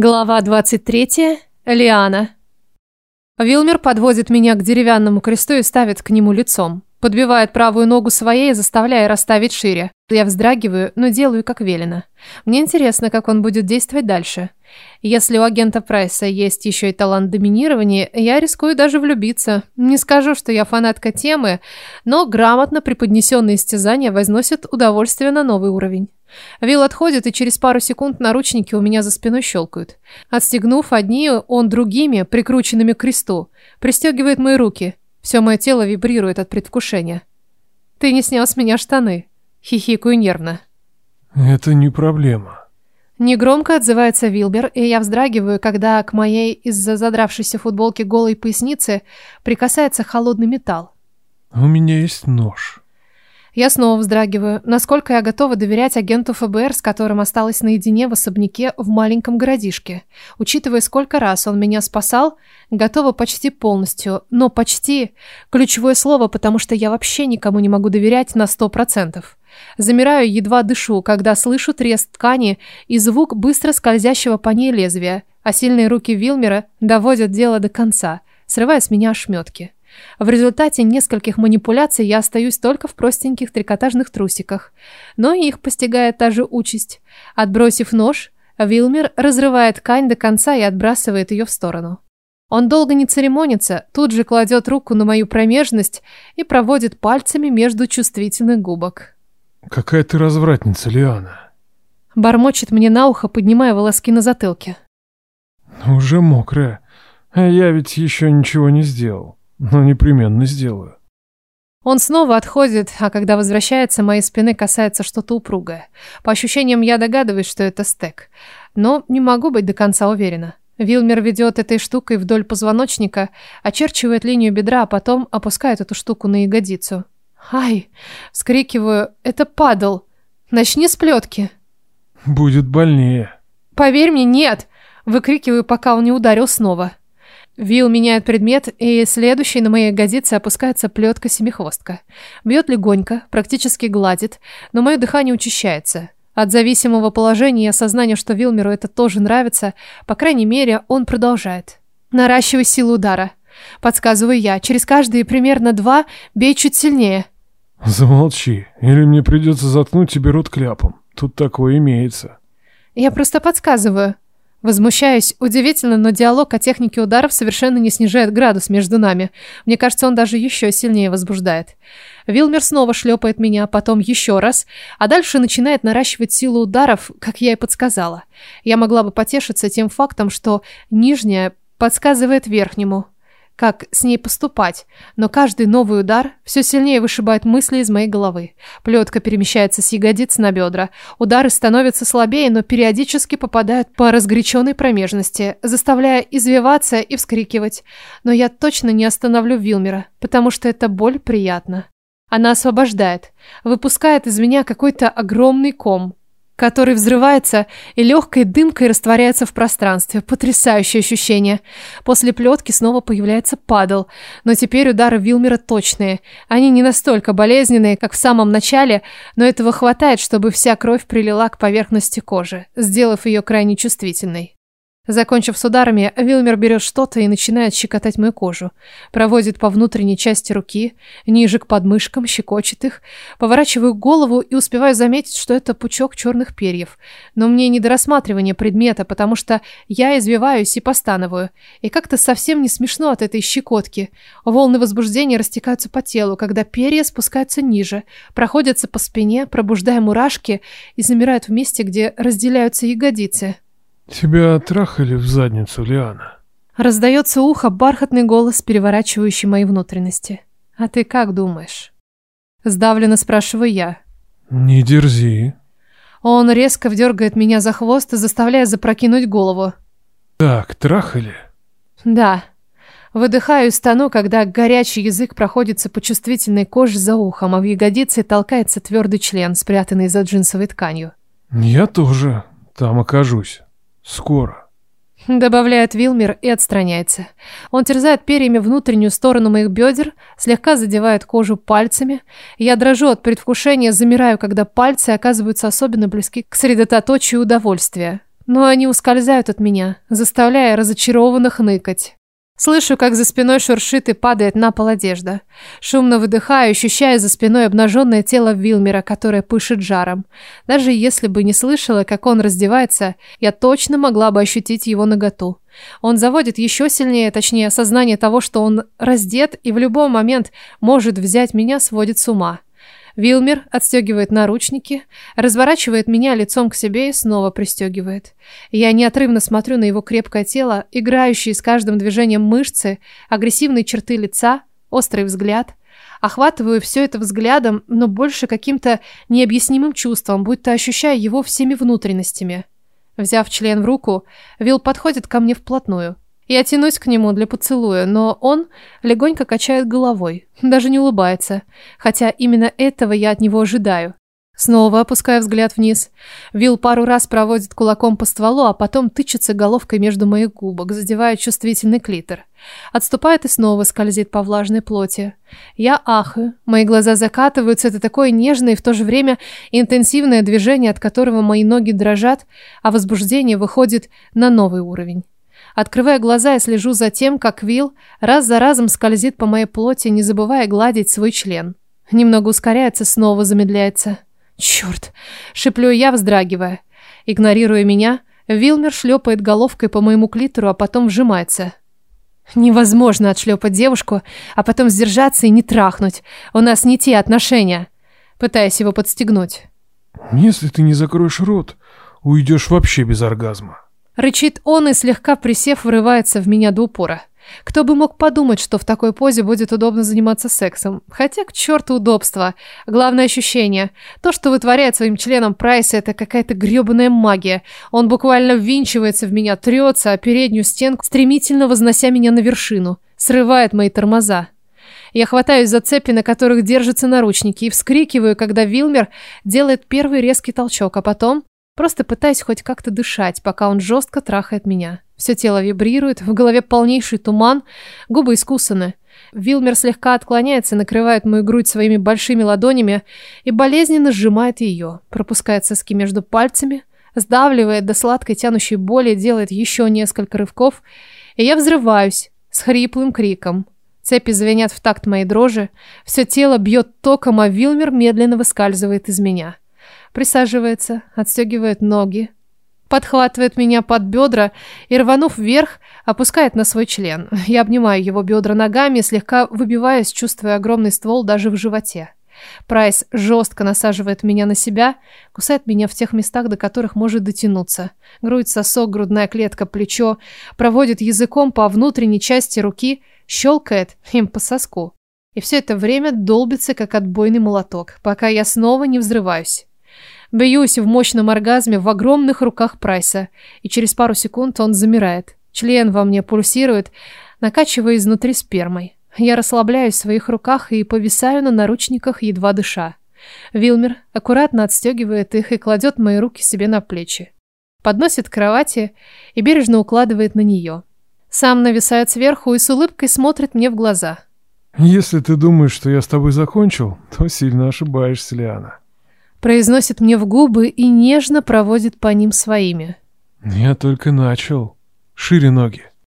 Глава 23. Лиана. Вилмер подводит меня к деревянному кресту и ставит к нему лицом. Подбивает правую ногу своей, заставляя расставить шире. Я вздрагиваю, но делаю как велено. Мне интересно, как он будет действовать дальше. Если у агента Прайса есть еще и талант доминирования, я рискую даже влюбиться. Не скажу, что я фанатка темы, но грамотно преподнесенные истязания возносят удовольствие на новый уровень. Вил отходит, и через пару секунд наручники у меня за спиной щелкают. Отстегнув одни, он другими, прикрученными к кресту, пристегивает мои руки. Все мое тело вибрирует от предвкушения. «Ты не снял с меня штаны», — хихикаю нервно. «Это не проблема». Негромко отзывается Вилбер, и я вздрагиваю, когда к моей из-за задравшейся футболки голой поясницы прикасается холодный металл. «У меня есть нож». Я снова вздрагиваю. Насколько я готова доверять агенту ФБР, с которым осталась наедине в особняке в маленьком городишке. Учитывая, сколько раз он меня спасал, готова почти полностью. Но почти – ключевое слово, потому что я вообще никому не могу доверять на сто процентов. Замираю, едва дышу, когда слышу треск ткани и звук быстро скользящего по ней лезвия, а сильные руки Вилмера доводят дело до конца, срывая с меня ошметки. В результате нескольких манипуляций я остаюсь только в простеньких трикотажных трусиках. Но и их постигает та же участь. Отбросив нож, Вилмер разрывает ткань до конца и отбрасывает ее в сторону. Он долго не церемонится, тут же кладет руку на мою промежность и проводит пальцами между чувствительных губок. «Какая ты развратница, Лиана!» Бормочет мне на ухо, поднимая волоски на затылке. «Уже мокрая. А я ведь еще ничего не сделал». Но непременно сделаю. Он снова отходит, а когда возвращается, моей спины касается что-то упругое. По ощущениям, я догадываюсь, что это стек. Но не могу быть до конца уверена. Вилмер ведет этой штукой вдоль позвоночника, очерчивает линию бедра, а потом опускает эту штуку на ягодицу. «Ай!» — вскрикиваю. «Это падал! Начни с плетки!» «Будет больнее!» «Поверь мне, нет!» — выкрикиваю, пока он не ударил снова. Вил меняет предмет, и следующий на моей ягодице опускается плетка-семихвостка. Бьет легонько, практически гладит, но мое дыхание учащается. От зависимого положения и осознания, что Вилмеру это тоже нравится, по крайней мере, он продолжает. Наращивай силу удара. Подсказываю я. Через каждые примерно два бей чуть сильнее. Замолчи, или мне придется заткнуть тебе рот кляпом. Тут такое имеется. Я просто подсказываю. Возмущаюсь. Удивительно, но диалог о технике ударов совершенно не снижает градус между нами. Мне кажется, он даже еще сильнее возбуждает. Вилмер снова шлепает меня, потом еще раз, а дальше начинает наращивать силу ударов, как я и подсказала. Я могла бы потешиться тем фактом, что нижняя подсказывает верхнему как с ней поступать, но каждый новый удар все сильнее вышибает мысли из моей головы. Плетка перемещается с ягодиц на бедра. Удары становятся слабее, но периодически попадают по разгоряченной промежности, заставляя извиваться и вскрикивать. Но я точно не остановлю Вилмера, потому что эта боль приятна. Она освобождает, выпускает из меня какой-то огромный ком, который взрывается и легкой дымкой растворяется в пространстве. Потрясающее ощущение. После плетки снова появляется падал, но теперь удары Вилмера точные. Они не настолько болезненные, как в самом начале, но этого хватает, чтобы вся кровь прилила к поверхности кожи, сделав ее крайне чувствительной. Закончив с ударами, Вилмер берет что-то и начинает щекотать мою кожу. Проводит по внутренней части руки, ниже к подмышкам, щекочет их. Поворачиваю голову и успеваю заметить, что это пучок черных перьев. Но мне не до рассматривания предмета, потому что я извиваюсь и постановую. И как-то совсем не смешно от этой щекотки. Волны возбуждения растекаются по телу, когда перья спускаются ниже, проходятся по спине, пробуждая мурашки и замирают в месте, где разделяются ягодицы. «Тебя трахали в задницу, Лиана?» Раздается ухо бархатный голос, переворачивающий мои внутренности. «А ты как думаешь?» Сдавленно спрашиваю я. «Не дерзи». Он резко вдергает меня за хвост, заставляя запрокинуть голову. «Так, трахали?» «Да». Выдыхаю и стану, когда горячий язык проходится по чувствительной коже за ухом, а в ягодице толкается твердый член, спрятанный за джинсовой тканью. «Я тоже там окажусь». Скоро. Добавляет Вилмер и отстраняется. Он терзает перьями внутреннюю сторону моих бедер, слегка задевает кожу пальцами. Я дрожу от предвкушения, замираю, когда пальцы оказываются особенно близки к средоточию удовольствия. но они ускользают от меня, заставляя разочарованно хныкать. Слышу, как за спиной шуршит и падает на пол одежда. Шумно выдыхаю, ощущая за спиной обнаженное тело Вилмера, которое пышет жаром. Даже если бы не слышала, как он раздевается, я точно могла бы ощутить его наготу. Он заводит еще сильнее, точнее, осознание того, что он раздет и в любой момент может взять меня, сводит с ума. Вилмер отстегивает наручники, разворачивает меня лицом к себе и снова пристегивает. Я неотрывно смотрю на его крепкое тело, играющие с каждым движением мышцы, агрессивные черты лица, острый взгляд. Охватываю все это взглядом, но больше каким-то необъяснимым чувством, будто ощущаю его всеми внутренностями. Взяв член в руку, Вил подходит ко мне вплотную – я тянусь к нему для поцелуя, но он легонько качает головой, даже не улыбается, хотя именно этого я от него ожидаю. Снова опускаю взгляд вниз. Вил пару раз проводит кулаком по стволу, а потом тычется головкой между моих губок, задевая чувствительный клитор. Отступает и снова скользит по влажной плоти. Я ахаю, мои глаза закатываются, это такое нежное и в то же время интенсивное движение, от которого мои ноги дрожат, а возбуждение выходит на новый уровень. Открывая глаза, я слежу за тем, как Вил раз за разом скользит по моей плоти, не забывая гладить свой член. Немного ускоряется, снова замедляется. Черт! Шиплю я, вздрагивая. Игнорируя меня, Вилмер шлепает головкой по моему клитору, а потом вжимается. Невозможно отшлепать девушку, а потом сдержаться и не трахнуть. У нас не те отношения. Пытаясь его подстегнуть. Если ты не закроешь рот, уйдешь вообще без оргазма. Рычит он и, слегка присев, врывается в меня до упора. Кто бы мог подумать, что в такой позе будет удобно заниматься сексом. Хотя к черту удобства. Главное ощущение. То, что вытворяет своим членом Прайс, это какая-то гребаная магия. Он буквально ввинчивается в меня, трется о переднюю стенку, стремительно вознося меня на вершину. Срывает мои тормоза. Я хватаюсь за цепи, на которых держатся наручники, и вскрикиваю, когда Вилмер делает первый резкий толчок, а потом Просто пытаясь хоть как-то дышать, пока он жестко трахает меня. Все тело вибрирует, в голове полнейший туман, губы искусаны. Вилмер слегка отклоняется, накрывает мою грудь своими большими ладонями и болезненно сжимает ее, пропускает соски между пальцами, сдавливает до сладкой тянущей боли, делает еще несколько рывков, и я взрываюсь с хриплым криком. Цепи звенят в такт моей дрожи, все тело бьет током, а Вилмер медленно выскальзывает из меня. Присаживается, отстегивает ноги, подхватывает меня под бедра и, рванув вверх, опускает на свой член. Я обнимаю его бедра ногами, слегка выбиваясь, чувствуя огромный ствол даже в животе. Прайс жестко насаживает меня на себя, кусает меня в тех местах, до которых может дотянуться. Грудь, сосок, грудная клетка, плечо. Проводит языком по внутренней части руки, щелкает им по соску. И все это время долбится, как отбойный молоток, пока я снова не взрываюсь. Бьюсь в мощном оргазме в огромных руках Прайса, и через пару секунд он замирает. Член во мне пульсирует, накачивая изнутри спермой. Я расслабляюсь в своих руках и повисаю на наручниках, едва дыша. Вилмер аккуратно отстегивает их и кладет мои руки себе на плечи. Подносит к кровати и бережно укладывает на нее. Сам нависает сверху и с улыбкой смотрит мне в глаза. «Если ты думаешь, что я с тобой закончил, то сильно ошибаешься, Лиана». Произносит мне в губы и нежно проводит по ним своими. Я только начал. Шире ноги.